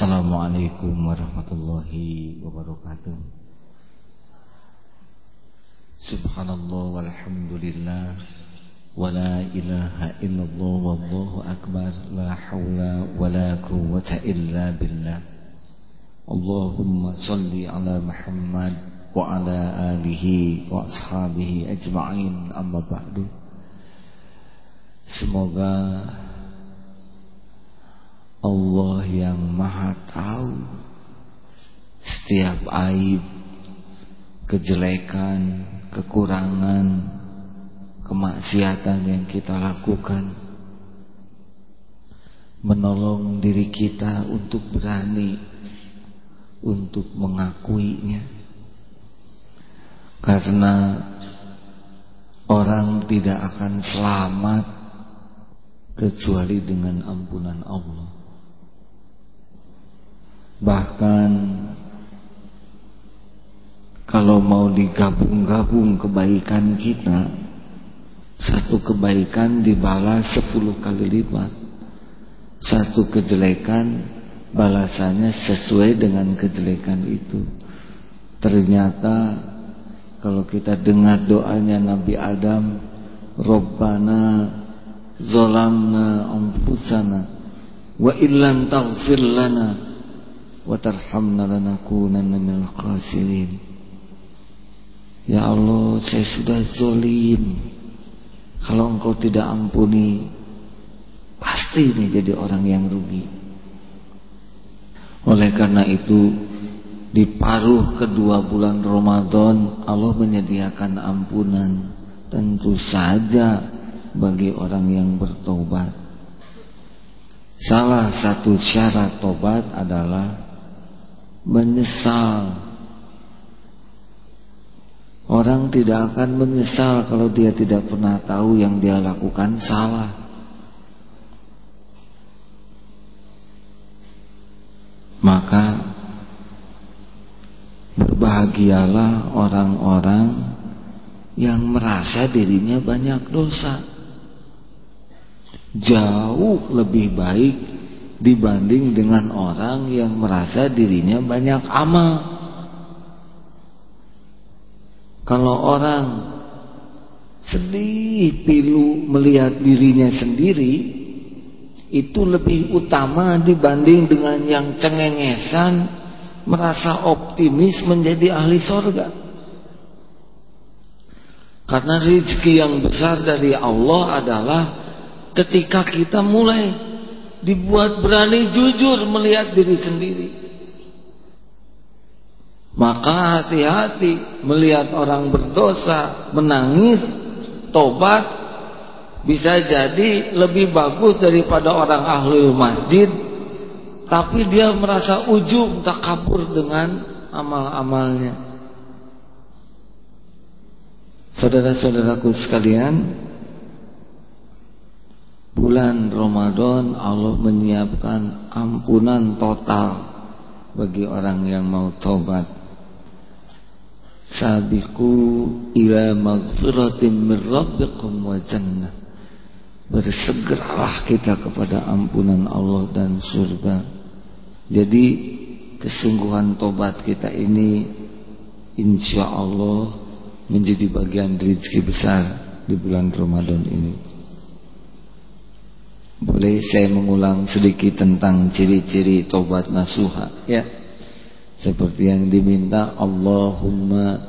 Assalamualaikum warahmatullahi wabarakatuh. Subhanallah walhamdulillah Wa la ilaha illallah wallahu akbar La hawla wa la quwwata illa billah. Allahumma salli ala Muhammad Wa ala alihi wa ashabihi ajma'in. Amma ba'du. Semoga Allah yang maha tahu setiap aib, kejelekan, kekurangan, kemaksiatan yang kita lakukan. Menolong diri kita untuk berani untuk mengakuinya. Karena orang tidak akan selamat kecuali dengan ampunan Allah. Bahkan kalau mau digabung-gabung kebaikan kita, satu kebaikan dibalas sepuluh kali lipat. Satu kejelekan balasannya sesuai dengan kejelekan itu. Ternyata kalau kita dengar doanya Nabi Adam, Robbana zolamna anfusana wa illan taghfir lana tarhamna lanakunanna minal khasirin Ya Allah saya sudah zolim. Kalau engkau tidak ampuni Pasti ini jadi orang yang rugi. Oleh karena itu Di paruh kedua bulan Ramadan Allah menyediakan ampunan Tentu saja Bagi orang yang bertobat. Salah satu syarat tobat adalah menyesal. Orang tidak akan menyesal kalau dia tidak pernah tahu yang dia lakukan salah. Maka berbahagialah orang-orang yang merasa dirinya banyak dosa. Jauh lebih baik dibanding dengan orang yang merasa dirinya banyak amal. Kalau orang sedih pilu melihat dirinya sendiri itu lebih utama dibanding dengan yang cengengesan merasa optimis menjadi ahli sorga. Karena rezeki yang besar dari Allah adalah ketika kita mulai dibuat berani jujur melihat diri sendiri. Maka hati-hati melihat orang berdosa, menangis, tobat bisa jadi lebih bagus daripada orang ahli masjid tapi dia merasa ujub takabur dengan amal-amalnya. Saudara-saudaraku sekalian, bulan Ramadan Allah menyiapkan ampunan total bagi orang yang mau tobat. Sabiqu ila maghfiratin min rabbikum wa jannah. Bersegeralah kita kepada ampunan Allah dan surga. Jadi kesungguhan tobat kita ini insya Allah menjadi bagian rezeki besar di bulan Ramadan ini. Boleh saya mengulang sedikit tentang ciri-ciri tobat nasuha ya. Seperti yang diminta Allahumma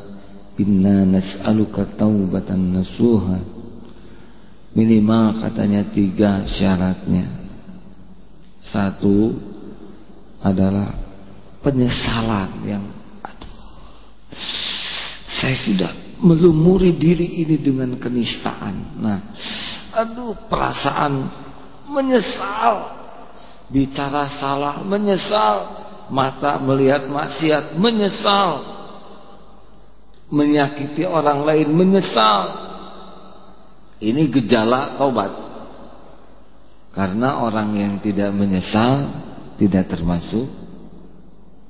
inna nas'aluka taubatan nasuha. Minimal katanya tiga syaratnya. Satu adalah penyesalan yang aduh. Saya sudah melumuri diri ini dengan kenistaan. Nah, aduh perasaan menyesal. Bicara salah menyesal. Mata melihat maksiat menyesal. Menyakiti orang lain menyesal. Ini gejala tobat karena orang yang tidak menyesal tidak termasuk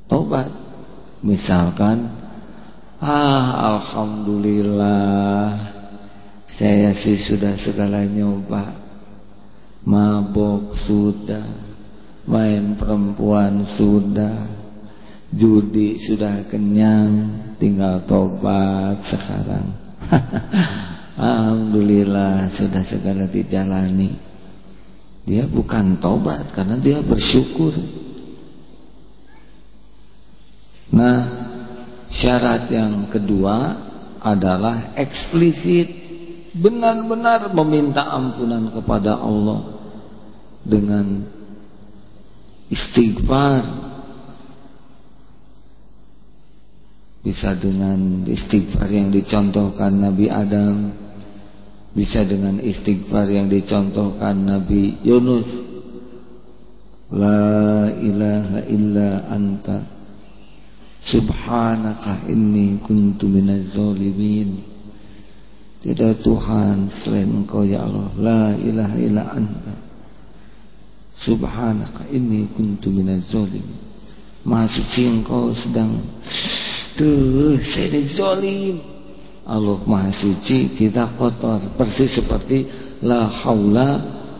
tobat misalkan ah alhamdulillah saya sih sudah segala nyoba mabok sudah main perempuan sudah, judi sudah kenyang, tinggal tobat sekarang. Alhamdulillah sudah segala dijalani. Dia bukan tobat karena dia bersyukur. Nah, syarat yang kedua adalah eksplisit benar-benar meminta ampunan kepada Allah dengan istighfar bisa dengan istighfar yang dicontohkan Nabi Adam bisa dengan istighfar yang dicontohkan Nabi Yunus. La ilaha illa anta Subhanaka inni kuntu minaz zalimin. Tidak Tuhan selain engkau ya Allah. La ilaha illa anta Subhanaka inni kuntu minaz zalim. Maha suci engkau sedang Duh saya ini zalim. Allah maha suci kita kotor Persis seperti La haula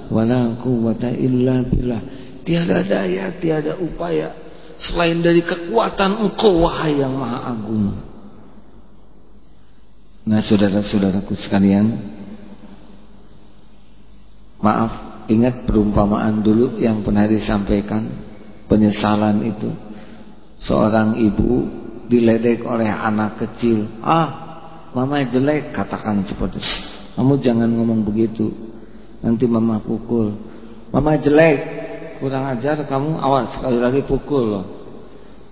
wa la quwata illa billah. Tiada daya, tiada upaya Selain dari kekuatan engkau Wahai yang maha agung. Nah saudara-saudaraku sekalian Maaf Ingat perumpamaan dulu yang pernah disampaikan Penyesalan itu. Seorang ibu diledek oleh anak kecil. Ah mama jelek katakan seperti Kamu jangan ngomong begitu. Nanti mama pukul. Mama jelek. Kurang ajar kamu awas sekali lagi pukul loh.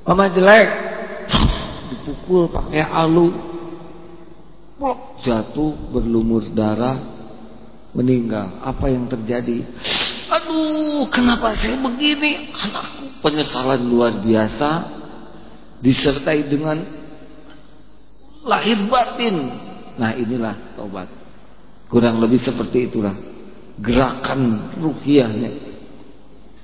Mama jelek. Dipukul pakai alu. Jatuh berlumur darah meninggal. Apa yang terjadi? Aduh, kenapa saya begini? Anakku penyesalan luar biasa disertai dengan lahir batin. Nah, inilah taubat. Kurang lebih seperti itulah gerakan rukiahnya.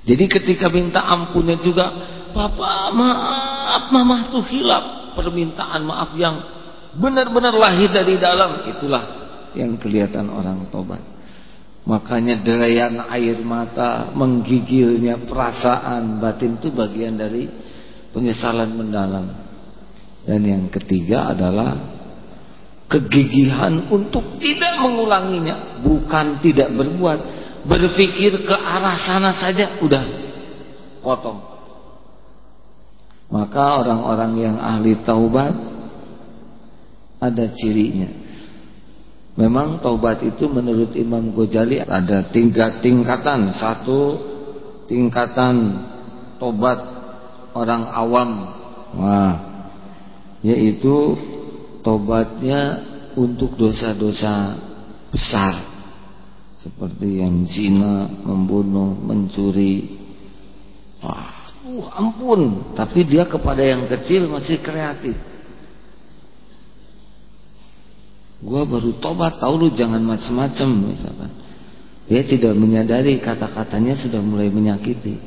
Jadi ketika minta ampunnya juga, Papa maaf, Mama tuh hilap permintaan maaf yang benar-benar lahir dari dalam. Itulah yang kelihatan orang tobat. Makanya derayan air mata, menggigilnya perasaan batin itu bagian dari penyesalan mendalam. Dan yang ketiga adalah kegigihan untuk tidak mengulanginya, bukan tidak berbuat, berpikir ke arah sana saja udah potong. Maka orang-orang yang ahli taubat ada cirinya Memang taubat itu menurut Imam Ghazali ada tingkat tingkatan. Satu tingkatan taubat orang awam. Wah, yaitu taubatnya untuk dosa-dosa besar seperti yang zina, membunuh, mencuri. Wah, uh, ampun, tapi dia kepada yang kecil masih kreatif. Gua baru tobat tahu lu jangan macam-macam misalkan. Dia tidak menyadari kata-katanya sudah mulai menyakiti.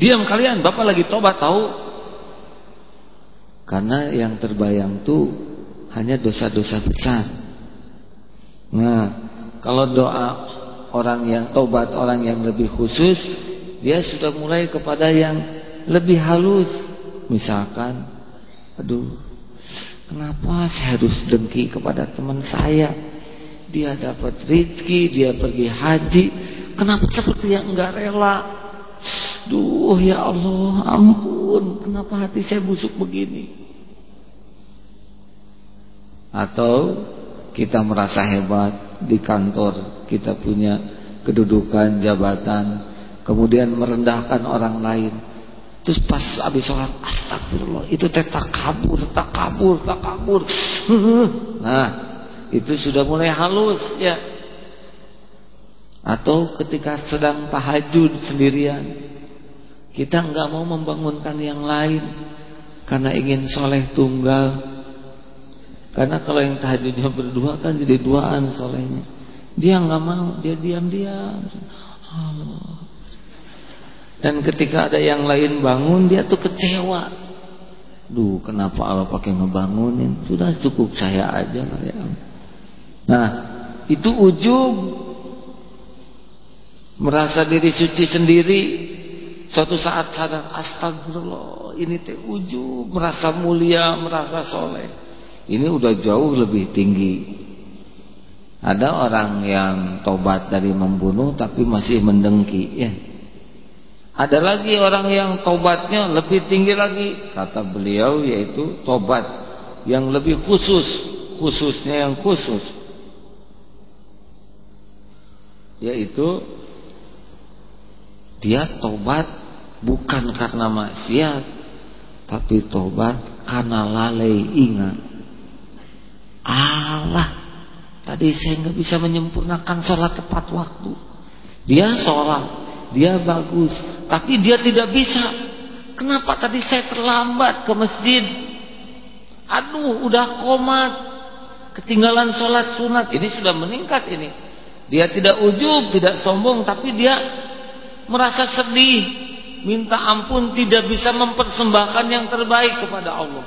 Diam kalian, Bapak lagi tobat tahu. Karena yang terbayang tuh hanya dosa-dosa besar. Nah, kalau doa orang yang tobat orang yang lebih khusus, dia sudah mulai kepada yang lebih halus. Misalkan, aduh Kenapa saya harus dengki kepada teman saya? Dia dapat rezeki, dia pergi haji. Kenapa seperti yang enggak rela? Duh ya Allah, ampun. Kenapa hati saya busuk begini? Atau kita merasa hebat di kantor, kita punya kedudukan, jabatan, kemudian merendahkan orang lain Terus pas habis sholat Astagfirullah Itu teh tak kabur, tak kabur, tak kabur Nah Itu sudah mulai halus ya. Atau ketika sedang tahajud sendirian Kita nggak mau membangunkan yang lain Karena ingin soleh tunggal. Karena kalau yang tahajudnya berdua kan jadi duaan solehnya. Dia nggak mau, dia diam-diam. Allah dan ketika ada yang lain bangun dia tuh kecewa. Duh, kenapa Allah pakai ngebangunin? Sudah cukup saya aja ya. Nah, itu ujub merasa diri suci sendiri suatu saat sadar astagfirullah ini teh ujub merasa mulia merasa soleh ini udah jauh lebih tinggi ada orang yang tobat dari membunuh tapi masih mendengki ya ada lagi orang yang tobatnya lebih tinggi lagi kata beliau yaitu tobat yang lebih khusus khususnya yang khusus yaitu dia tobat bukan karena maksiat tapi tobat karena lalai ingat. Allah tadi saya nggak bisa menyempurnakan sholat tepat waktu. Dia sholat dia bagus tapi dia tidak bisa kenapa tadi saya terlambat ke masjid aduh udah komat ketinggalan sholat sunat ini sudah meningkat ini dia tidak ujub tidak sombong tapi dia merasa sedih minta ampun tidak bisa mempersembahkan yang terbaik kepada Allah.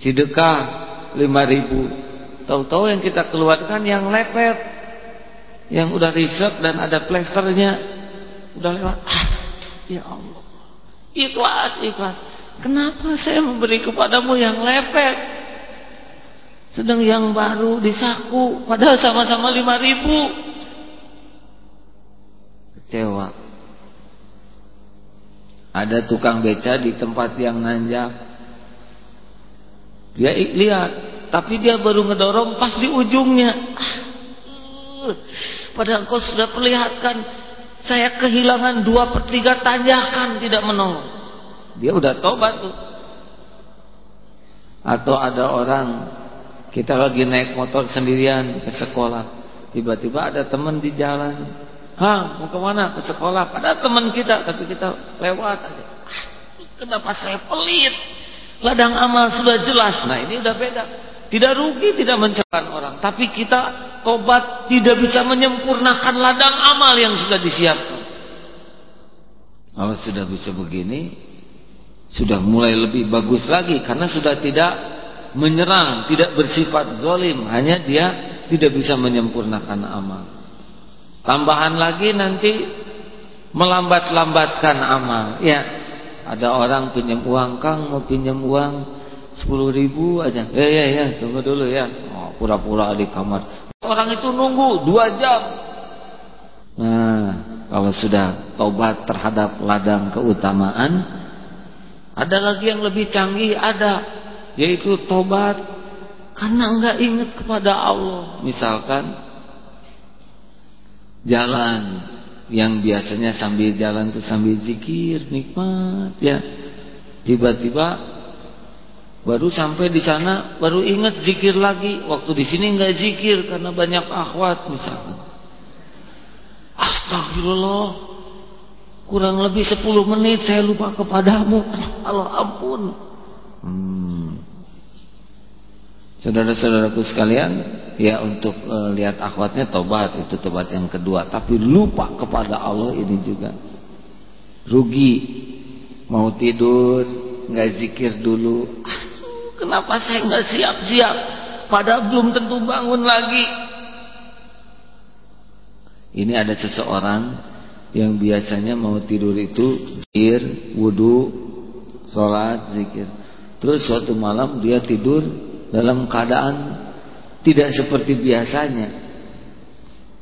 Sedekah 5000. Tahu-tahu yang kita keluarkan yang lepet. Yang udah riset dan ada plesternya. Udah lewat. Ah, ya Allah. Ikhlas, ikhlas. Kenapa saya memberi kepadamu yang lepet? Sedang yang baru disaku padahal sama-sama 5000. Kecewa. Ada tukang beca di tempat yang nanjak. Dia lihat, tapi dia baru ngedorong pas di ujungnya. Ah, padahal kau sudah perlihatkan saya kehilangan dua per tiga tanjakan tidak menolong. Dia udah tobat tuh. Atau ada orang kita lagi naik motor sendirian ke sekolah, tiba-tiba ada teman di jalan Ha, mau ke mana? Ke sekolah. Pada teman kita, tapi kita lewat aja. Ah, kenapa saya pelit? Ladang amal sudah jelas. Nah ini udah beda. Tidak rugi, tidak mencelakan orang. Tapi kita tobat tidak bisa menyempurnakan ladang amal yang sudah disiapkan. Kalau sudah bisa begini, sudah mulai lebih bagus lagi. Karena sudah tidak menyerang, tidak bersifat zolim. Hanya dia tidak bisa menyempurnakan amal. Tambahan lagi nanti melambat-lambatkan amal. Ya, ada orang pinjam uang, Kang mau pinjam uang sepuluh ribu aja. Ya, ya, ya, tunggu dulu ya. Oh, pura-pura di kamar. Orang itu nunggu dua jam. Nah, kalau sudah tobat terhadap ladang keutamaan, ada lagi yang lebih canggih, ada yaitu tobat karena enggak ingat kepada Allah. Misalkan jalan yang biasanya sambil jalan tuh sambil zikir nikmat ya tiba-tiba baru sampai di sana baru ingat zikir lagi. Waktu di sini nggak zikir karena banyak akhwat misalnya astagfirullah. Kurang lebih 10 menit saya lupa kepadamu. Allah ampun. Hmm. saudara-saudaraku sekalian ya untuk e, lihat akhwatnya tobat itu tobat yang kedua. Tapi lupa kepada Allah ini juga. Rugi. Mau tidur nggak zikir dulu kenapa saya nggak siap-siap padahal belum tentu bangun lagi ini ada seseorang yang biasanya mau tidur itu zikir wudhu sholat zikir terus suatu malam dia tidur dalam keadaan tidak seperti biasanya.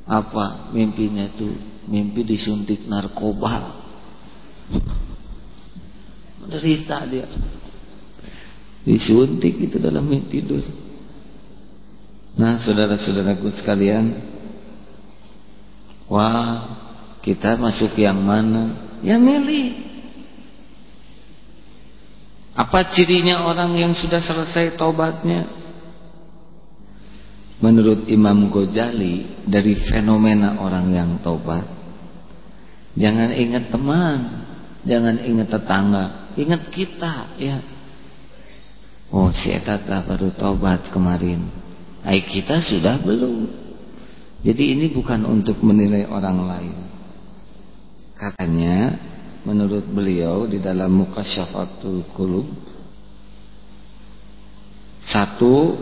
Apa mimpinya itu? Mimpi disuntik narkoba. Menderita dia. Disuntik itu dalam mimpi tidur. Nah, saudara-saudaraku sekalian, wah, kita masuk yang mana? Ya milih. Apa cirinya orang yang sudah selesai taubatnya? Menurut Imam Ghazali dari fenomena orang yang tobat Jangan ingat teman Jangan ingat tetangga Ingat kita ya Oh si Etata baru tobat kemarin. Hai kita sudah belum. Jadi ini bukan untuk menilai orang lain. Katanya Menurut beliau di dalam Mukasyafatul Qulub Satu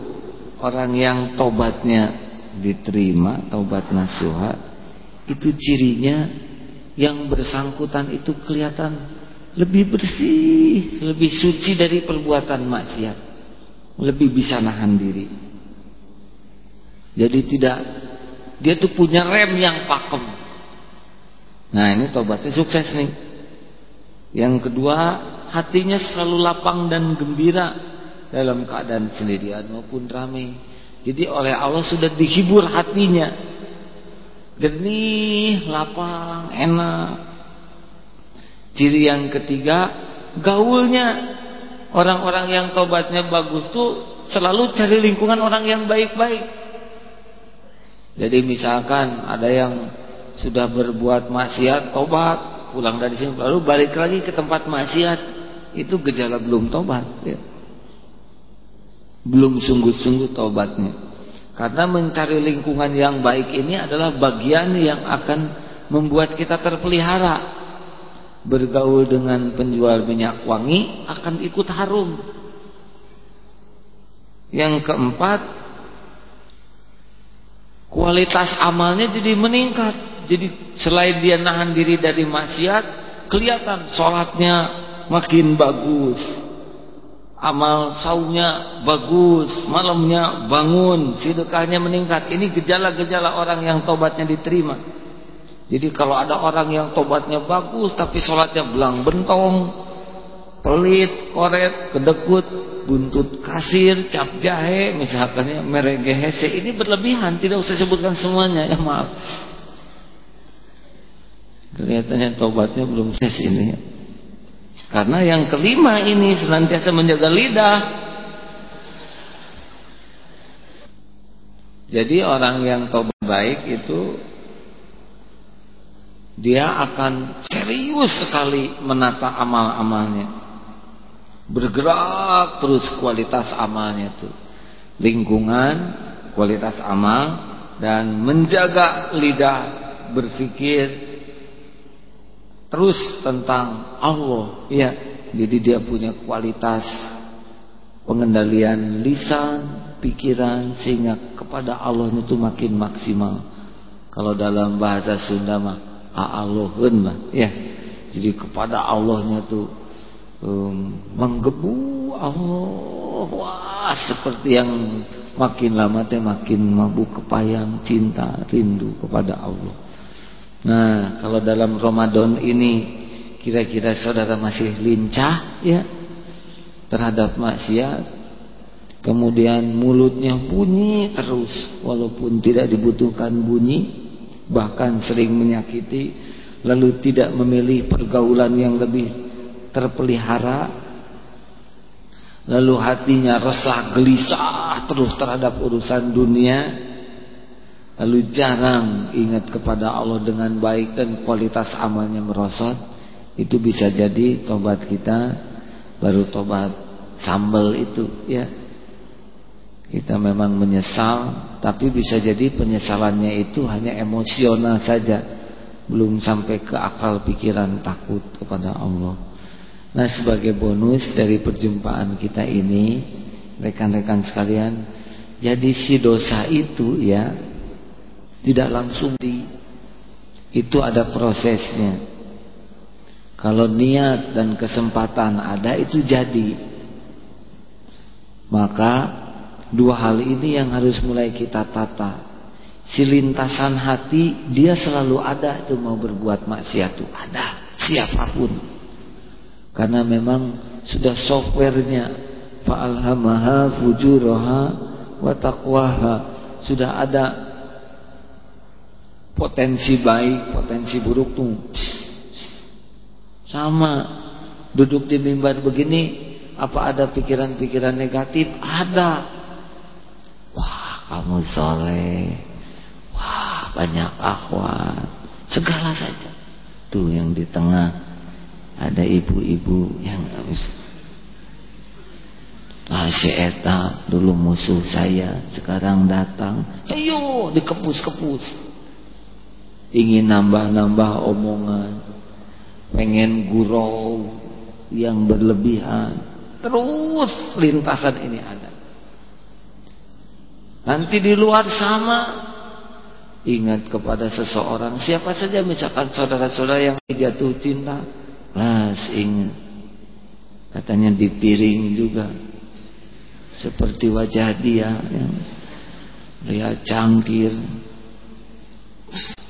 orang yang tobatnya diterima, tobat nasuha, itu cirinya yang bersangkutan itu kelihatan lebih bersih, lebih suci dari perbuatan maksiat. Lebih bisa nahan diri. Jadi tidak dia tuh punya rem yang pakem. Nah, ini tobatnya sukses nih. Yang kedua, hatinya selalu lapang dan gembira dalam keadaan sendirian maupun ramai. Jadi oleh Allah sudah dihibur hatinya. Jernih, lapang, enak. Ciri yang ketiga, gaulnya. Orang-orang yang tobatnya bagus tuh selalu cari lingkungan orang yang baik-baik. Jadi misalkan ada yang sudah berbuat maksiat, tobat, pulang dari sini lalu balik lagi ke tempat maksiat, itu gejala belum tobat ya. Belum sungguh-sungguh tobatnya. Karena mencari lingkungan yang baik ini adalah bagian yang akan membuat kita terpelihara bergaul dengan penjual minyak wangi akan ikut harum. Yang keempat, kualitas amalnya jadi meningkat. Jadi selain dia nahan diri dari maksiat, kelihatan sholatnya makin bagus. Amal saunya bagus, malamnya bangun, sedekahnya meningkat. Ini gejala-gejala orang yang tobatnya diterima. Jadi kalau ada orang yang tobatnya bagus tapi sholatnya belang bentong, pelit, koret, kedekut, buntut kasir, cap jahe, misalkan ya merek GHC ini berlebihan, tidak usah sebutkan semuanya ya maaf. Kelihatannya tobatnya belum ses ini. Karena yang kelima ini senantiasa menjaga lidah. Jadi orang yang tobat baik itu dia akan serius sekali menata amal-amalnya. Bergerak terus kualitas amalnya itu. Lingkungan, kualitas amal dan menjaga lidah berpikir terus tentang Allah. Ya, jadi dia punya kualitas pengendalian lisan, pikiran sehingga kepada Allah itu makin maksimal. Kalau dalam bahasa Sunda mah a'aluhun lah ya. Jadi kepada Allahnya tuh um, menggebu Allah. Wah seperti yang makin lama teh makin mabuk kepayang cinta rindu kepada Allah. Nah kalau dalam Ramadan ini kira-kira saudara masih lincah ya terhadap maksiat kemudian mulutnya bunyi terus walaupun tidak dibutuhkan bunyi bahkan sering menyakiti lalu tidak memilih pergaulan yang lebih terpelihara lalu hatinya resah gelisah terus terhadap urusan dunia lalu jarang ingat kepada Allah dengan baik dan kualitas amalnya merosot. Itu bisa jadi tobat kita baru tobat sambal itu ya kita memang menyesal tapi bisa jadi penyesalannya itu hanya emosional saja. Belum sampai ke akal pikiran takut kepada Allah. Nah sebagai bonus dari perjumpaan kita ini rekan-rekan sekalian jadi si dosa itu ya tidak langsung di itu ada prosesnya. Kalau niat dan kesempatan ada itu jadi. Maka Dua hal ini yang harus mulai kita tata. Si lintasan hati dia selalu ada itu mau berbuat maksiat itu ada siapa pun. Karena memang sudah softwarenya fa'alhamaha fujuraha wa taqwaha sudah ada potensi baik, potensi buruk tuh. Sama duduk di mimbar begini apa ada pikiran-pikiran negatif? Ada kamu soleh. Wah banyak akhwat. Segala saja. Tuh yang di tengah ada ibu-ibu yang habis ah si Eta dulu musuh saya sekarang datang. Ayo dikepus-kepus. Ingin nambah-nambah omongan. Pengen gurau yang berlebihan. Terus lintasan ini ada Nanti di luar sama. Ingat kepada seseorang siapa saja misalkan saudara-saudara yang jatuh cinta las ingat. Katanya di piring juga. Seperti wajah dia yang lihat cangkir.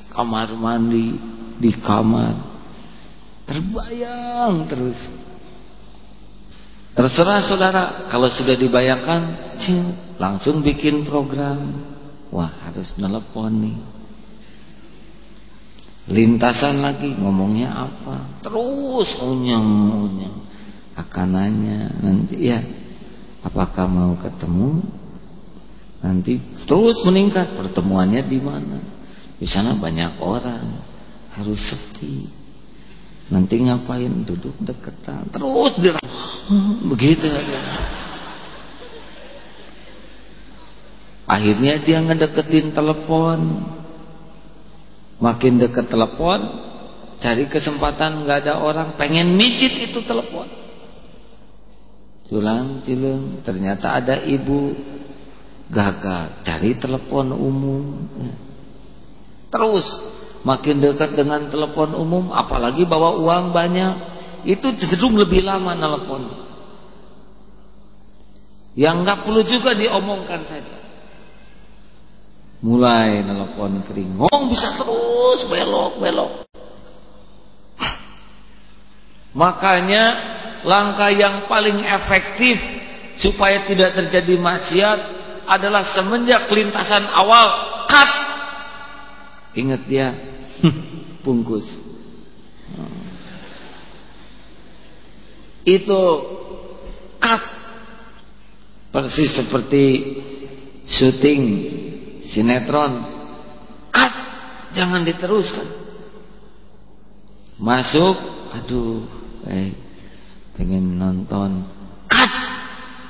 Kamar mandi di kamar. Terbayang terus. Terserah saudara kalau sudah dibayangkan langsung bikin program. Wah harus nelpon nih. Lintasan lagi ngomongnya apa? Terus unyeng-unyeng Akan nanya nanti ya Apakah mau ketemu? Nanti terus meningkat Pertemuannya di mana? Di sana banyak orang Harus sepi. Nanti ngapain? Duduk deketan. Terus dirang Begitu aja Akhirnya dia ngedeketin telepon. Makin deket telepon, cari kesempatan nggak ada orang, pengen mijit itu telepon. Culang cilung, ternyata ada ibu gagal, cari telepon umum. Terus makin dekat dengan telepon umum, apalagi bawa uang banyak, itu cenderung lebih lama telepon. Yang nggak perlu juga diomongkan saja mulai nelpon kering ngomong bisa terus belok belok. Makanya langkah yang paling efektif supaya tidak terjadi maksiat adalah semenjak lintasan awal cut. Ingat dia bungkus. Itu cut. Persis seperti syuting sinetron. Cut. Jangan diteruskan. Masuk. Aduh eh pengen nonton. Cut.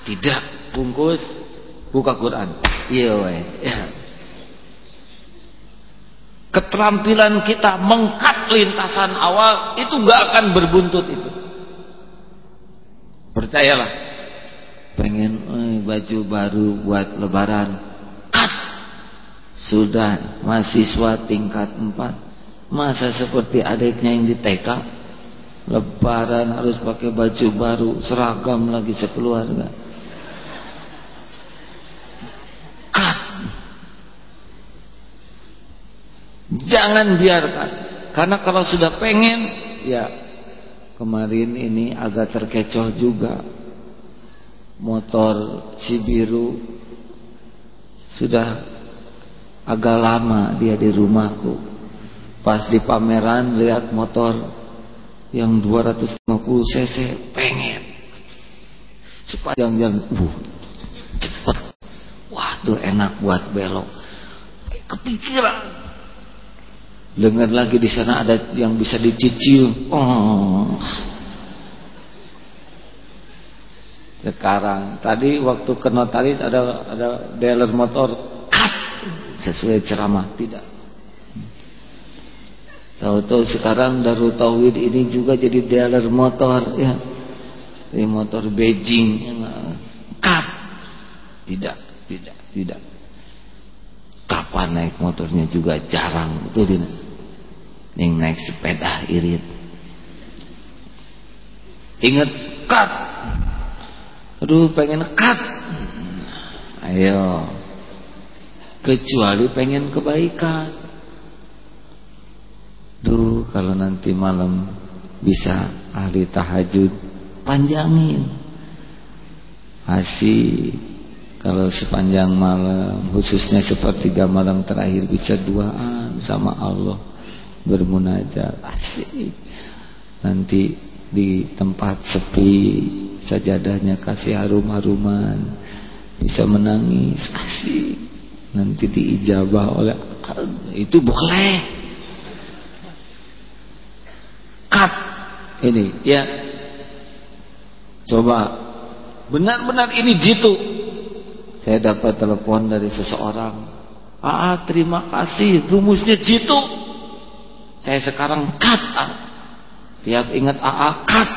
Tidak. Bungkus. Buka Quran. Iya weh. Ya. Keterampilan kita mengkat lintasan awal itu nggak akan berbuntut itu. Percayalah. Pengen eh, baju baru buat lebaran sudah mahasiswa tingkat 4 Masa seperti adiknya yang di TK Lebaran harus pakai baju baru Seragam lagi sekeluarga. Cut. Jangan biarkan. Karena kalau sudah pengen Ya Kemarin ini agak terkecoh juga. Motor si biru Sudah agak lama dia di rumahku. Pas di pameran lihat motor yang 250 cc pengen. Sepanjang jalan uh cepet. Waduh enak buat belok. Kepikiran. Dengar lagi di sana ada yang bisa dicicil. Oh. Sekarang tadi waktu ke notaris ada ada dealer motor. Cut sesuai ceramah tidak. Tahu-tahu sekarang Darul Tauhid ini juga jadi dealer motor ya. Ini motor Beijing cut tidak tidak tidak. Kapan naik motornya juga jarang itu dia yang naik sepeda irit. Ingat cut aduh pengen cut ayo kecuali pengen kebaikan. Duh kalau nanti malam bisa ahli tahajud panjangin. Asik kalau sepanjang malam khususnya sepertiga malam terakhir bisa duaan sama Allah bermunajat. Asik. Nanti di tempat sepi sajadahnya kasih harum-haruman bisa menangis. Asik nanti diijabah oleh itu boleh. Cut. Ini ya. Coba. Benar-benar ini jitu. Saya dapat telepon dari seseorang. Ah terima kasih. Rumusnya jitu. Saya sekarang cut tiap ingat AA cut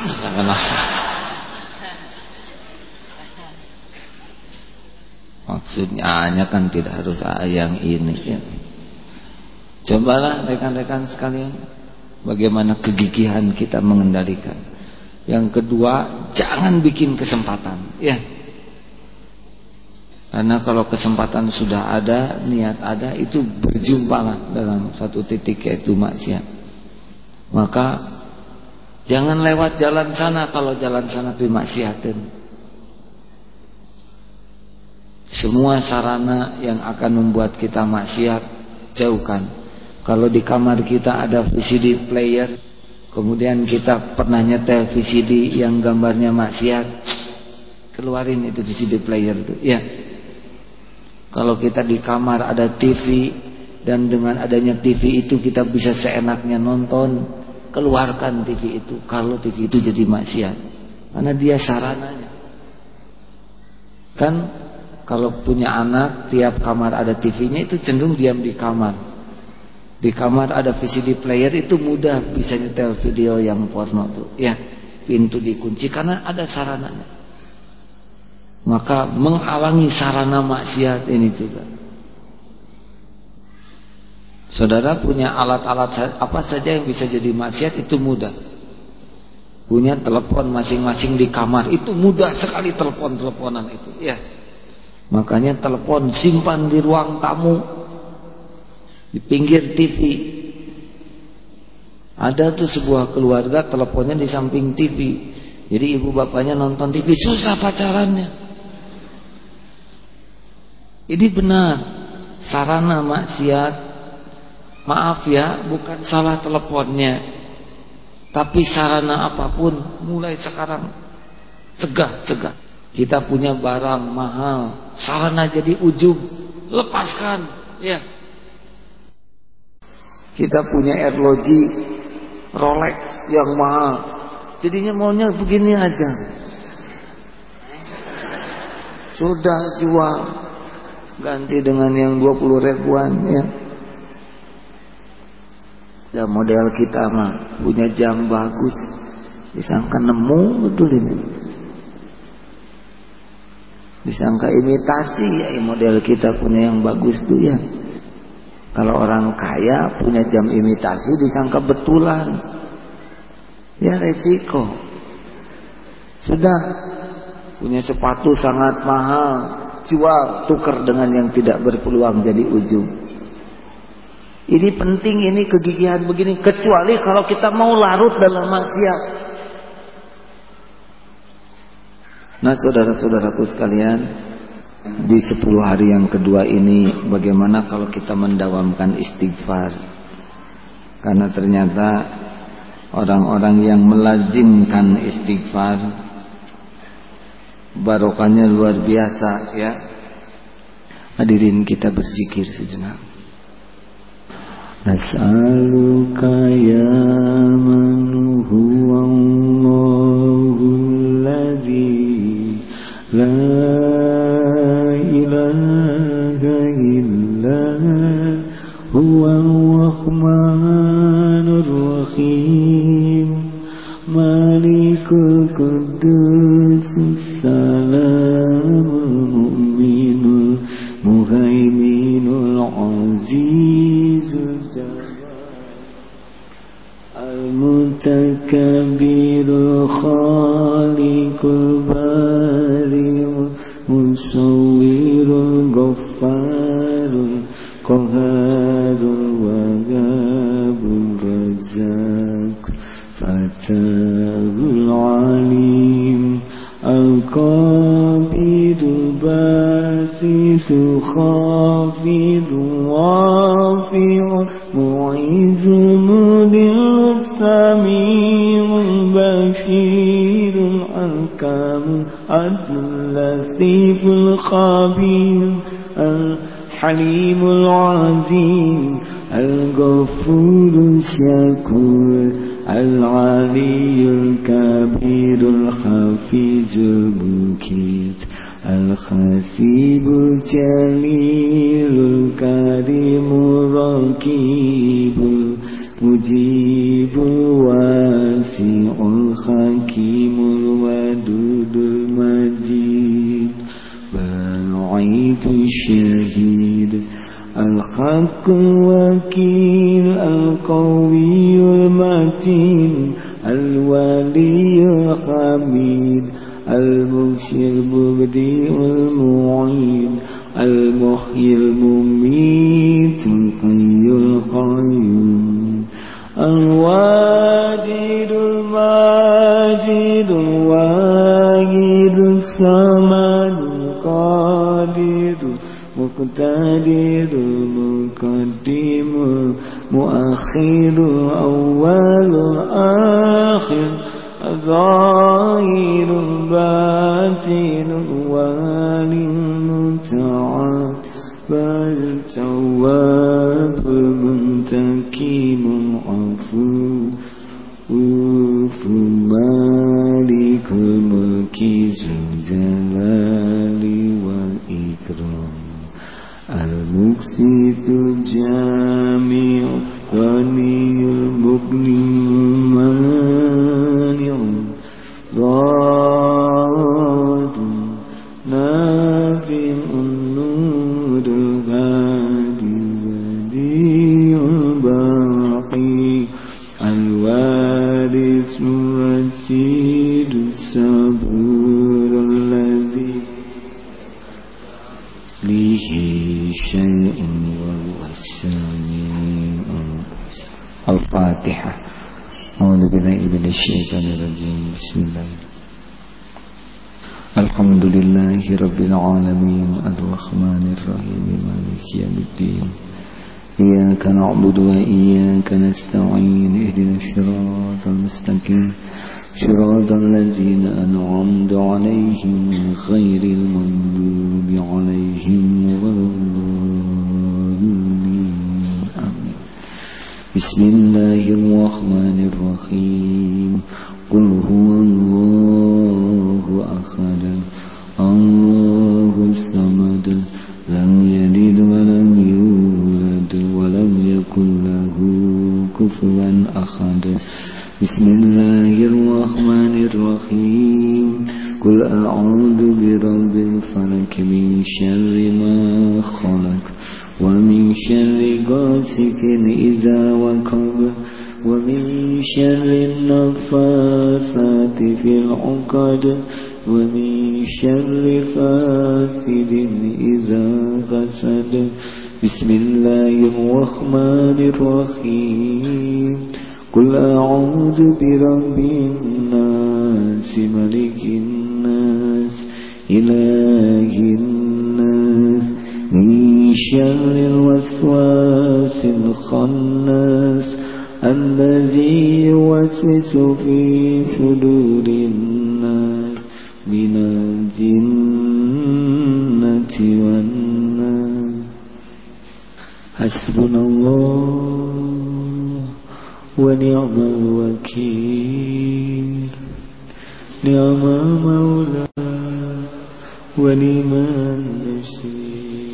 Maksudnya hanya kan tidak harus yang ini ya. Cobalah rekan-rekan sekalian bagaimana kegigihan kita mengendalikan. Yang kedua, jangan bikin kesempatan, ya. Karena kalau kesempatan sudah ada, niat ada, itu berjumpalah dalam satu titik yaitu maksiat. Maka jangan lewat jalan sana kalau jalan sana bimaksiatin. Semua sarana yang akan membuat kita maksiat jauhkan. Kalau di kamar kita ada VCD player, kemudian kita pernah nyetel VCD yang gambarnya maksiat, keluarin itu VCD player itu. Ya. Kalau kita di kamar ada TV dan dengan adanya TV itu kita bisa seenaknya nonton, keluarkan TV itu. Kalau TV itu jadi maksiat, karena dia sarananya. Kan kalau punya anak tiap kamar ada TV-nya itu cenderung diam di kamar di kamar ada VCD player itu mudah bisa nyetel video yang porno tuh. Ya, pintu dikunci karena ada sarananya. Maka menghalangi sarana maksiat ini juga. Saudara punya alat-alat apa saja yang bisa jadi maksiat itu mudah. Punya telepon masing-masing di kamar itu mudah sekali telepon-teleponan itu, ya. Makanya telepon simpan di ruang tamu di pinggir TV ada tuh sebuah keluarga teleponnya di samping TV jadi ibu bapaknya nonton TV susah pacarannya. Ini benar sarana maksiat. Maaf ya bukan salah teleponnya. Tapi sarana apa pun mulai sekarang cegah cegah kita punya barang mahal sarana jadi ujub lepaskan ya kita punya arloji Rolex yang mahal. Jadinya maunya begini aja. Sudah jual ganti dengan yang 20 ribuan ya. Ya model kita mah punya jam bagus. Disangka nemu betul ini. Disangka imitasi ya model kita punya yang bagus tuh ya. Kalau orang kaya punya jam imitasi disangka betulan. Ya resiko. Sudah punya sepatu sangat mahal, jual, tukar dengan yang tidak berpeluang jadi ujung. Ini penting ini kegigihan begini kecuali kalau kita mau larut dalam maksiat. Nah, saudara-saudaraku sekalian, di 10 hari yang kedua ini bagaimana kalau kita mendawamkan istighfar? Karena ternyata orang-orang yang melazimkan istighfar barokahnya luar biasa ya. Hadirin kita berzikir sejenak أسألك يا من هو الله الذي لا إله إلا هو الرحمن الرحيم مالك القدوس الخالق البارئ المصور الغفار القهار الوهاب الرزاق فتاه العليم القابض الباسط خافض رافع معز البشير الحكام اللطيف الخبير الحليم العظيم الغفور الشكور العلي الكبير الحفيظ المكيت الخسيب الجليل الكريم الرقيب. المجيب الواسع الحكيم الودود المجيد. بعيد الشهيد. الحق الوكيل القوي المتين. الولي الحميد. المبشر المبدئ المعين. المحيي المميت الحي القيوم. الواجد الماجد الواجد الصمد القادر مقتدر مقدم مؤخر أول آخر ظاهر باطن والي فالتواب المنتكم عفو المقسط الجامع غني المغني الفاتحة. أعوذ بالله من الشيطان الرجيم. بسم الله. الحمد لله رب العالمين. الرحمن الرحيم. مالك يوم الدين. إياك نعبد وإياك نستعين. اهدنا الصراط المستقيم. صراط الذين أنعمت عليهم غير المغضوب عليهم ولا الضالين. بسم الله الرحمن الرحيم. قل هو الله أحد. الله الصمد. لم يلد ولم يولد ولم يكن له كفوا أحد. بسم الله الرحمن الرحيم. قل أعوذ برب الفلك من شر ما خلق. ومن شر غاسق إذا وقب ومن شر النفاثات في العقد ومن شر فاسد إذا حسد بسم الله الرحمن الرحيم. قل أعوذ برب الناس ملك الناس إله الناس من شر الوسواس الخناس الذي يوسوس في صدور الناس من الجنة والناس. حسبنا الله ونعم الوكيل. نعم المولى ونعم النصير.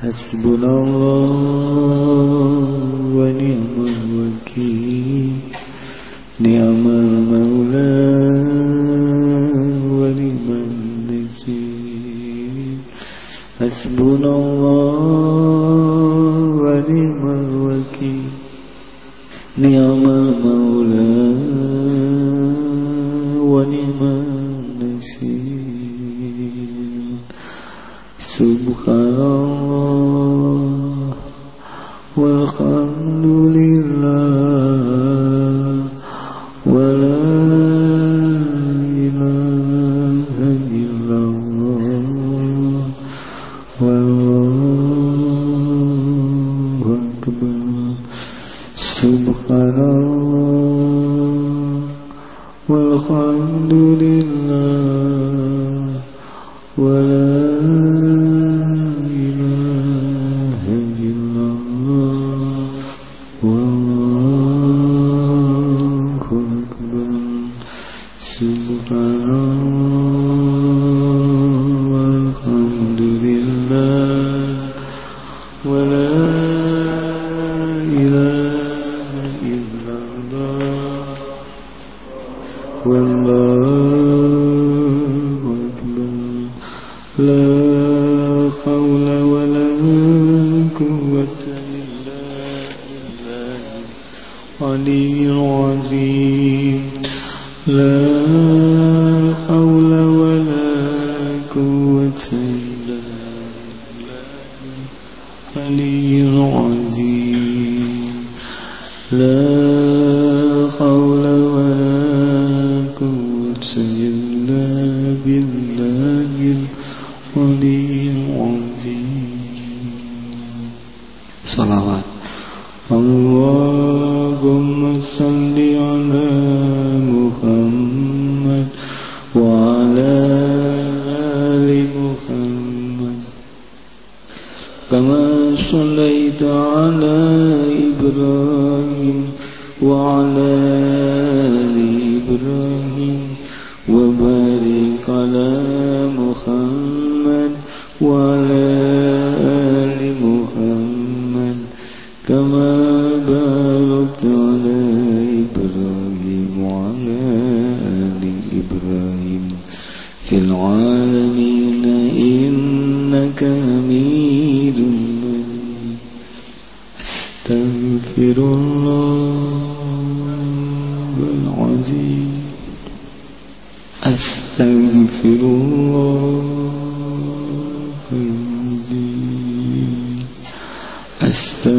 حسبنا الله ونعم الوكيل. نعم المولى ونعم النصير حسبنا الله ونعم الوكيل. نعم المولى ونعم النصير سبحان الله When the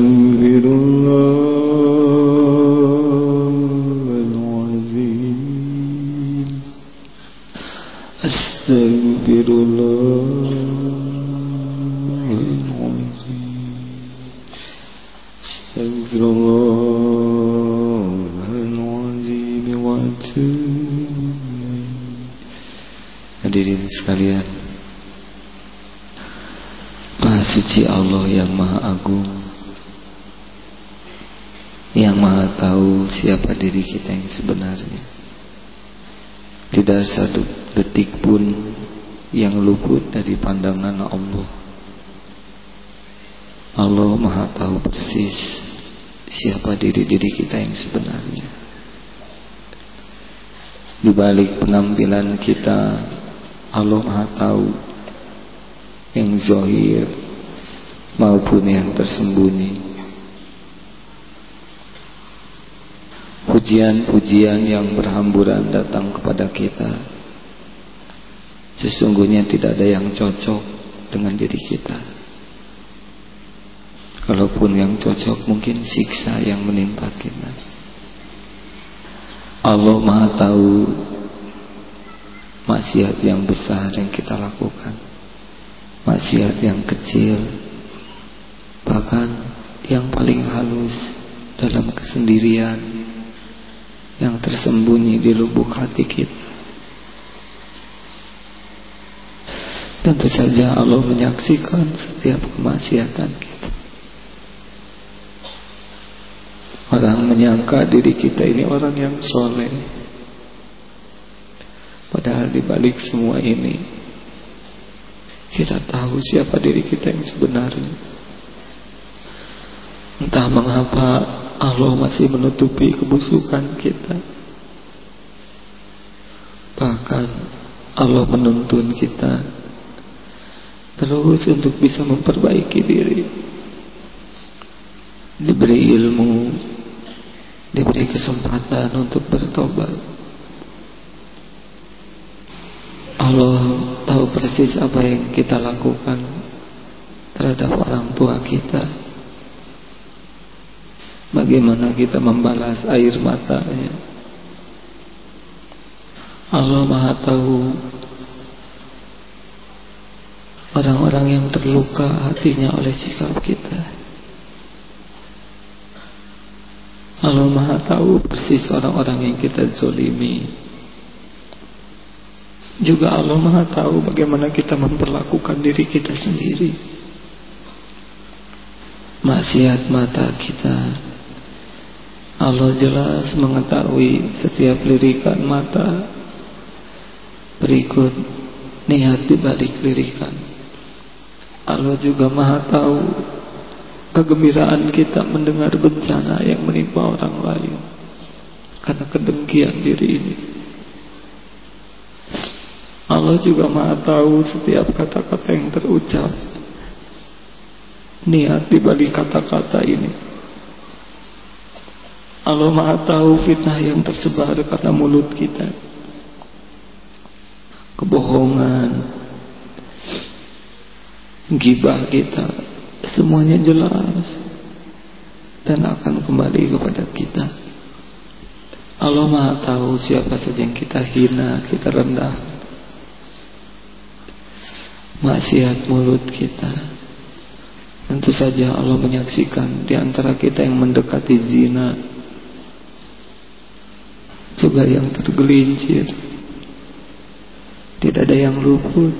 أستغفر balik penampilan kita Allah Maha tahu yang zohir maupun yang tersembunyi. Pujian-pujian yang berhamburan datang kepada kita. Sesungguhnya tidak ada yang cocok dengan diri kita. Kalaupun yang cocok mungkin siksa yang menimpa kita. Allah maha tahu maksiat yang besar yang kita lakukan. Maksiat yang kecil. Bahkan yang paling halus dalam kesendirian. Yang tersembunyi di lubuk hati kita. Tentu saja Allah menyaksikan setiap kemaksiatan kita. Orang menyangka diri kita ini orang yang soleh Padahal di balik semua ini kita tahu siapa diri kita yang sebenarnya. Entah mengapa Allah masih menutupi kebusukan kita. Bahkan Allah menuntun kita terus untuk bisa memperbaiki diri. Diberi ilmu, diberi kesempatan untuk bertobat. Allah persis apa yang kita lakukan terhadap orang tua kita. Bagaimana kita membalas air matanya. Allah Maha tahu orang-orang yang terluka hatinya oleh sikap kita. Allah Maha tahu persis orang-orang yang kita zolimi juga Allah Maha tahu bagaimana kita memperlakukan diri kita sendiri. Maksiat mata kita. Allah jelas mengetahui setiap lirikan mata. Berikut niat dibalik lirikan. Allah juga Maha tahu kegembiraan kita mendengar bencana yang menimpa orang lain karena kedengkian diri ini. Allah juga maha tahu setiap kata-kata yang terucap. Niat di balik kata-kata ini. Allah maha tahu fitnah yang tersebar karena mulut kita. Kebohongan. Gibah kita. Semuanya jelas. Dan akan kembali kepada kita. Allah maha tahu siapa saja yang kita hina Kita rendah Maksiat mulut kita Tentu saja Allah menyaksikan di antara kita yang mendekati zina juga yang tergelincir. Tidak ada yang luput.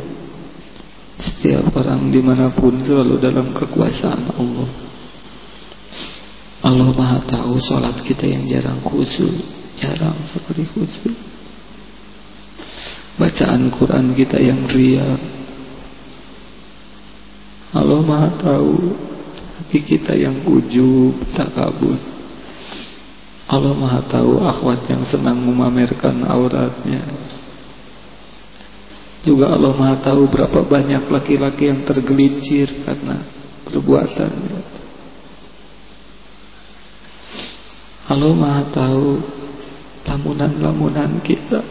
Setiap orang di mana pun selalu dalam kekuasaan Allah. Allah Maha tahu sholat kita yang jarang khusyuk, jarang sekali khusyuk. Bacaan Quran kita yang riak Allah maha tahu. Hati kita yang ujub Takabur Allah maha tahu akhwat yang senang memamerkan auratnya. Juga Allah maha tahu berapa banyak laki-laki yang tergelincir Karena perbuatannya. Allah maha tahu Lamunan-lamunan kita.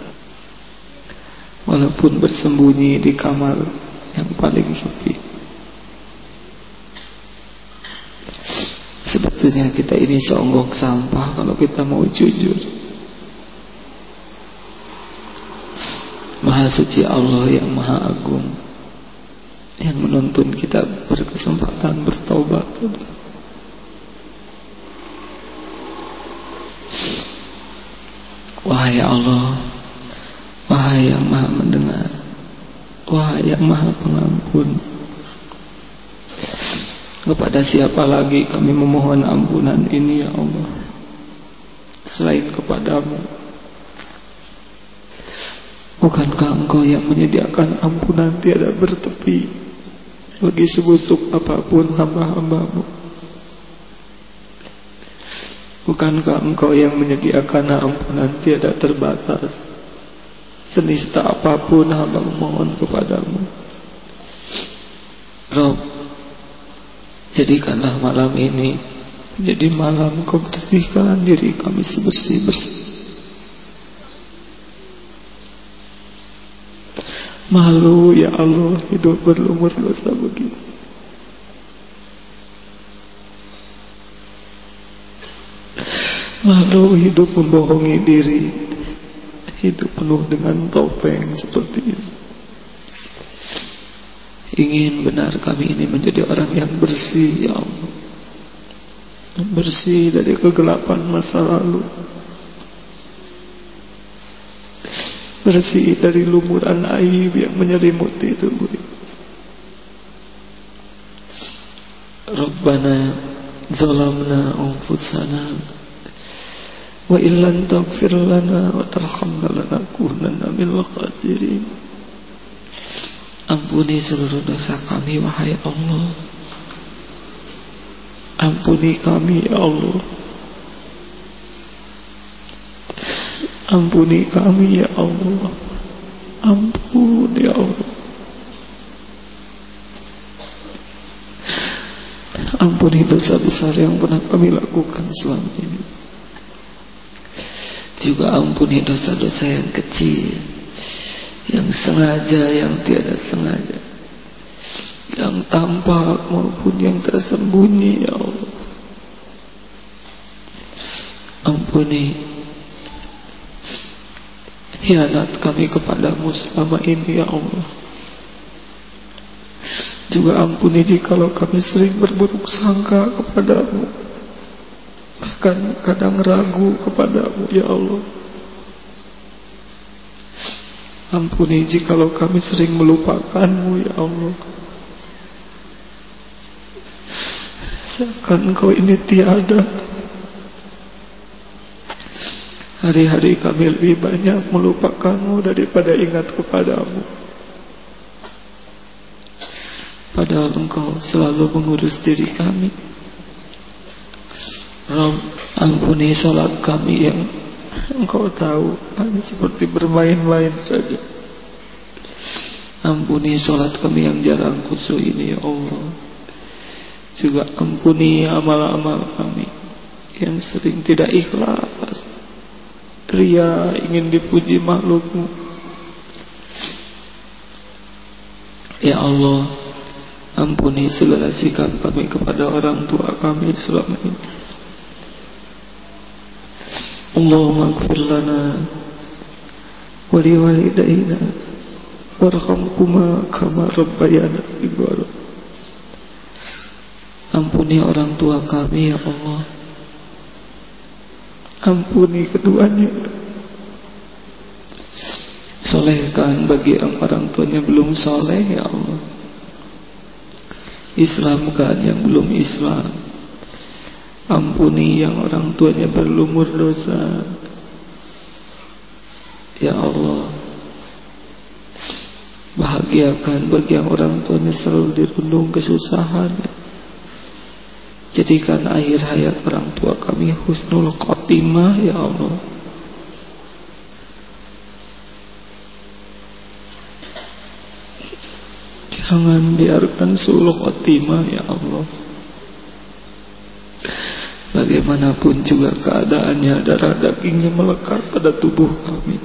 Walaupun bersembunyi di kamar yang paling sepi Sebetulnya kita ini seonggok sampah kalau kita mau jujur. Maha suci Allah yang maha agung yang menuntun kita berkesempatan bertobat. Wahai Allah, wahai yang maha mendengar, wahai yang maha pengampun. Kepada siapa lagi kami memohon ampunan ini ya Allah? Selain kepadamu. Bukankah engkau yang menyediakan ampunan tiada bertepi Bagi sebusuk apa pun hamba-hambamu? Bukankah engkau yang menyediakan ampunan tiada terbatas? Senista apa pun hamba memohon kepadamu. Rob Jadikanlah malam ini Menjadi malam kau bersihkan diri kami sebersih-bersih. Malu ya Allah hidup berlumur dosa begini. Malu hidup membohongi diri. Hidup penuh dengan topeng seperti ini Ingin benar kami ini menjadi orang yang bersih ya Allah. Bersih dari kegelapan masa lalu. Bersih dari lumuran aib yang menyelimuti tubuh Rabbana zalamna anfusana. Wa illan taghfir lana wa tarhamna lanakunanna minal khasirin Ampuni seluruh dosa kami wahai Allah. Ampuni kami ya Allah. Ampuni kami ya Allah. Ampuni ya Allah. Ampuni dosa besar yang pernah kami lakukan selama ini. Juga ampuni dosa-dosa yang kecil yang sengaja yang tiada sengaja. Yang tampak maupun yang tersembunyi ya Allah. Ampuni. Hianat kami kepadamu selama ini ya Allah. Juga ampuni jikalau kami sering berburuk sangka kepadamu. Bahkan kadang ragu kepadamu ya Allah Ampuni jikalau kami sering melupakanmu ya Allah. Seakan kau ini tiada. Hari-hari kami lebih banyak melupakanmu daripada ingat kepadamu. Padahal engkau selalu mengurus diri kami. Rabb ampuni salat kami yang Engkau tahu hanya seperti bermain-main saja. Ampuni sholat kami yang jarang khusyuk ini ya Allah. Juga ampuni amal-amal kami yang sering tidak ikhlas. Ria ingin dipuji makhlukmu. Ya Allah ampuni segala sikap kami kepada orang tua kami selama ini Gfir lana wali walidayna warhamkuma kama rabbayana ibadah. Ampuni orang tua kami ya Allah. Ampuni keduanya. Solehkan bagi yang orang tuanya belum soleh ya Allah. Islamkan yang belum Islam Ampuni yang orang tuanya berlumur dosa Ya Allah Bahagiakan bagi yang orang tuanya selalu dirundung kesusahan Jadikan akhir hayat orang tua kami husnul khotimah ya Allah. Jangan biarkan suluk khotimah ya Allah. Bagaimanapun juga keadaannya darah dagingnya melekat pada tubuh kami.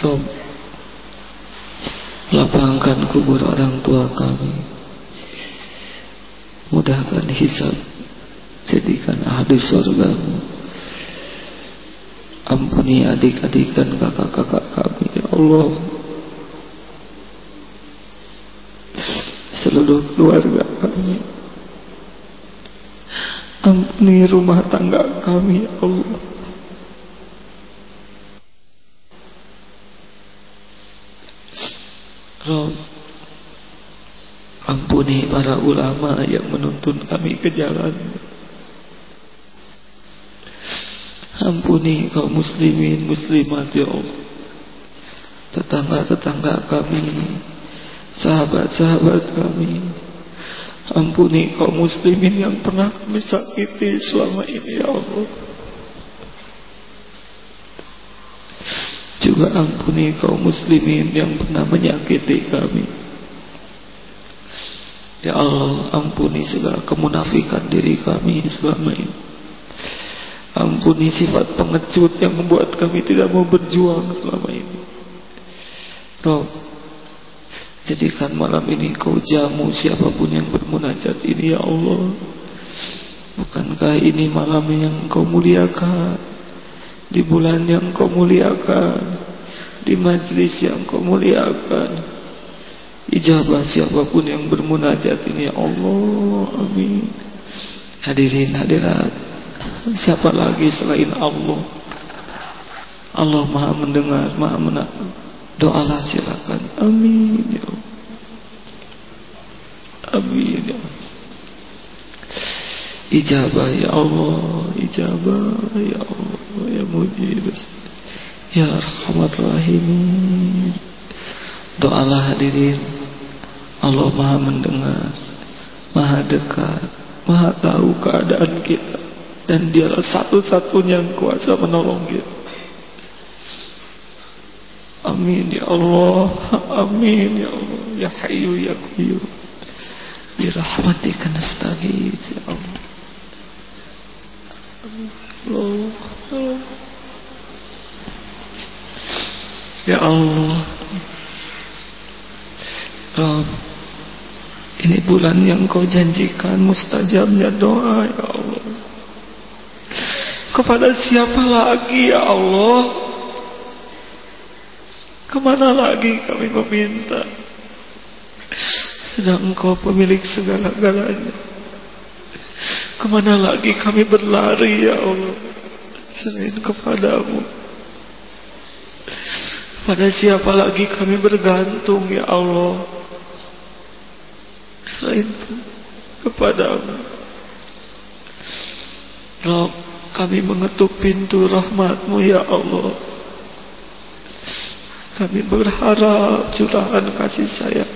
Rob, lapangkan kubur orang tua kami. Mudahkan hisab. Jadikan ahli surgamu. Ampuni adik-adik dan kakak-kakak kami ya Allah. Seluruh keluarga kami ampuni rumah tangga kami ya Allah. Rob Ampuni para ulama yang menuntun kami ke jalan. Ampuni kaum muslimin muslimat ya Allah. Tetangga-tetangga kami Sahabat-sahabat kami Ampuni kaum muslimin yang pernah kami sakiti selama ini ya Allah. Juga ampuni kaum muslimin yang pernah menyakiti kami. Ya Allah ampuni segala kemunafikan diri kami selama ini. Ampuni sifat pengecut yang membuat kami tidak mau berjuang selama ini. Rob Jadikan malam ini kau jamu siapa pun yang bermunajat ini ya Allah. Bukankah ini malam yang kau muliakan? Di bulan yang kau muliakan? Di majlis yang kau muliakan? Ijabah siapa pun yang bermunajat ini ya Allah. Amin. Hadirin hadirat. Siapa lagi selain Allah? Allah maha mendengar Maha menak Doalah silakan. Amin ya Allah. Amin ya Allah. Ijabah ya Allah. Ijabah ya Allah. Ya mujib Ya rahmat rahimin. Doalah hadirin. Allah maha mendengar. Maha dekat. Maha tahu keadaan kita. Dan dialah satu-satunya yang kuasa menolong kita Amin ya Allah. Amin ya Allah. Ya hayu ya qayyum. Birahmatika nastaghits ya Allah. Ya Allah. Rob Ini bulan yang kau janjikan Mustajabnya doa ya Allah. Kepada siapa lagi ya Allah Ke mana lagi kami meminta? Sedang engkau pemilik segala-galanya. Ke mana lagi kami berlari ya Allah? Selain kepadamu. Pada siapa lagi kami bergantung ya Allah? Selain itu kepadamu. Rob kami mengetuk pintu rahmatmu ya Allah kami berharap curahan kasih sayang.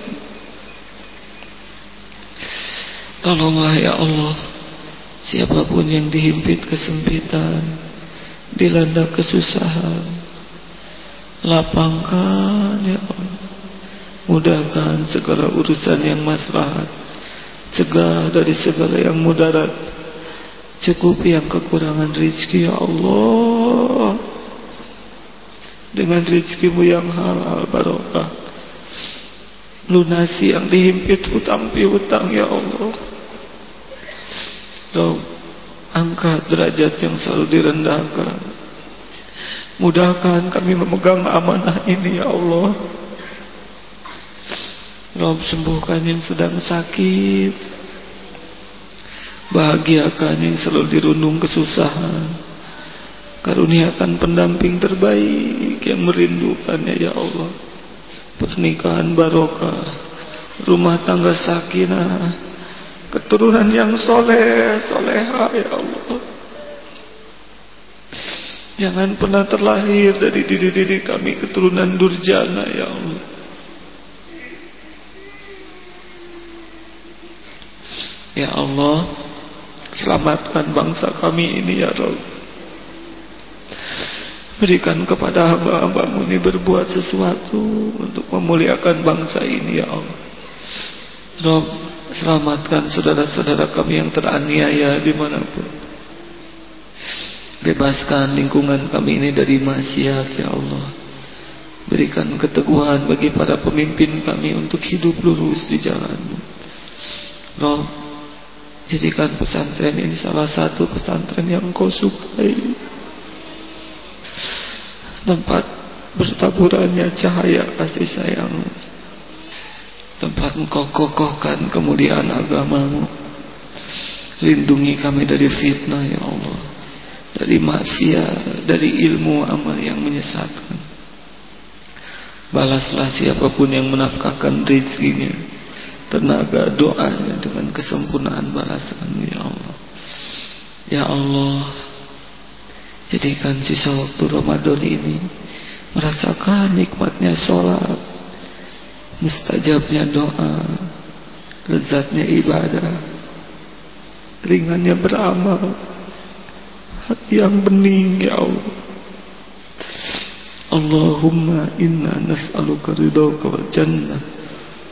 Tolonglah ya Allah Siapa pun yang dihimpit kesempitan Dilanda kesusahan Lapangkan ya Allah. Mudahkan segala urusan yang maslahat Cegah dari segala yang mudarat Cukupi yang kekurangan rizki ya Allah Dengan rizkimu yang halal barokah. Lunasi yang dihimpit hutang piutang ya Allah. Rob Angkat derajat yang selalu direndahkan. Mudahkan kami memegang amanah ini ya Allah. Rob sembuhkan yang sedang sakit. Bahagiakan yang selalu dirundung kesusahan Karuniakan pendamping terbaik yang merindukannya ya Allah. Pernikahan barokah Rumah tangga sakinah Keturunan yang soleh Soleha ya Allah. Jangan pernah terlahir dari diri-diri kami Keturunan durjana ya Allah. Ya Allah Selamatkan bangsa kami ini ya Rabb Berikan kepada hamba-hambamu ini berbuat sesuatu Untuk memuliakan bangsa ini ya Allah. Rabb Selamatkan saudara-saudara kami yang teraniaya di mana pun. Bebaskan lingkungan kami ini dari maksiat ya Allah. Berikan keteguhan bagi para pemimpin kami Untuk hidup lurus di jalanmu. Rabb Jadikan pesantren ini salah satu pesantren yang engkau sukai Tempat bertaburannya cahaya kasih sayang. Tempat engkau kokohkan kemuliaan agamamu. Lindungi kami dari fitnah ya Allah. Dari maksiat Dari ilmu amal yang menyesatkan. Balaslah siapa pun yang menafkahkan rezekinya tenaga doanya dengan kesempurnaan balasan ya Allah. Ya Allah Jadikan sisa waktu Ramadan ini merasakan nikmatnya sholat, mustajabnya doa, lezatnya ibadah, ringannya beramal, hati yang bening ya Allah. Allahumma inna nas'aluka ridhaka wal jannah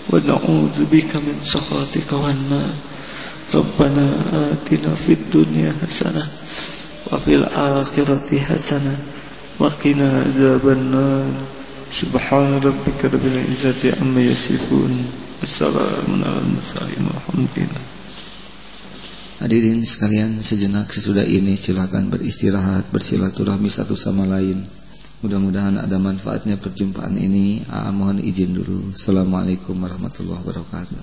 wa na'udzu bika min sakhatika wan. Rabbana atina fid dunya hasanah وفي الآخرة حسنة وقنا عذاب النار سبحان ربك رب العزة عما يصفون السلام على المرسلين والحمد لله Hadirin sekalian sejenak sesudah ini silakan beristirahat bersilaturahmi satu sama lain Mudah-mudahan ada manfaatnya perjumpaan ini. Aa, mohon izin dulu. Assalamualaikum warahmatullahi wabarakatuh.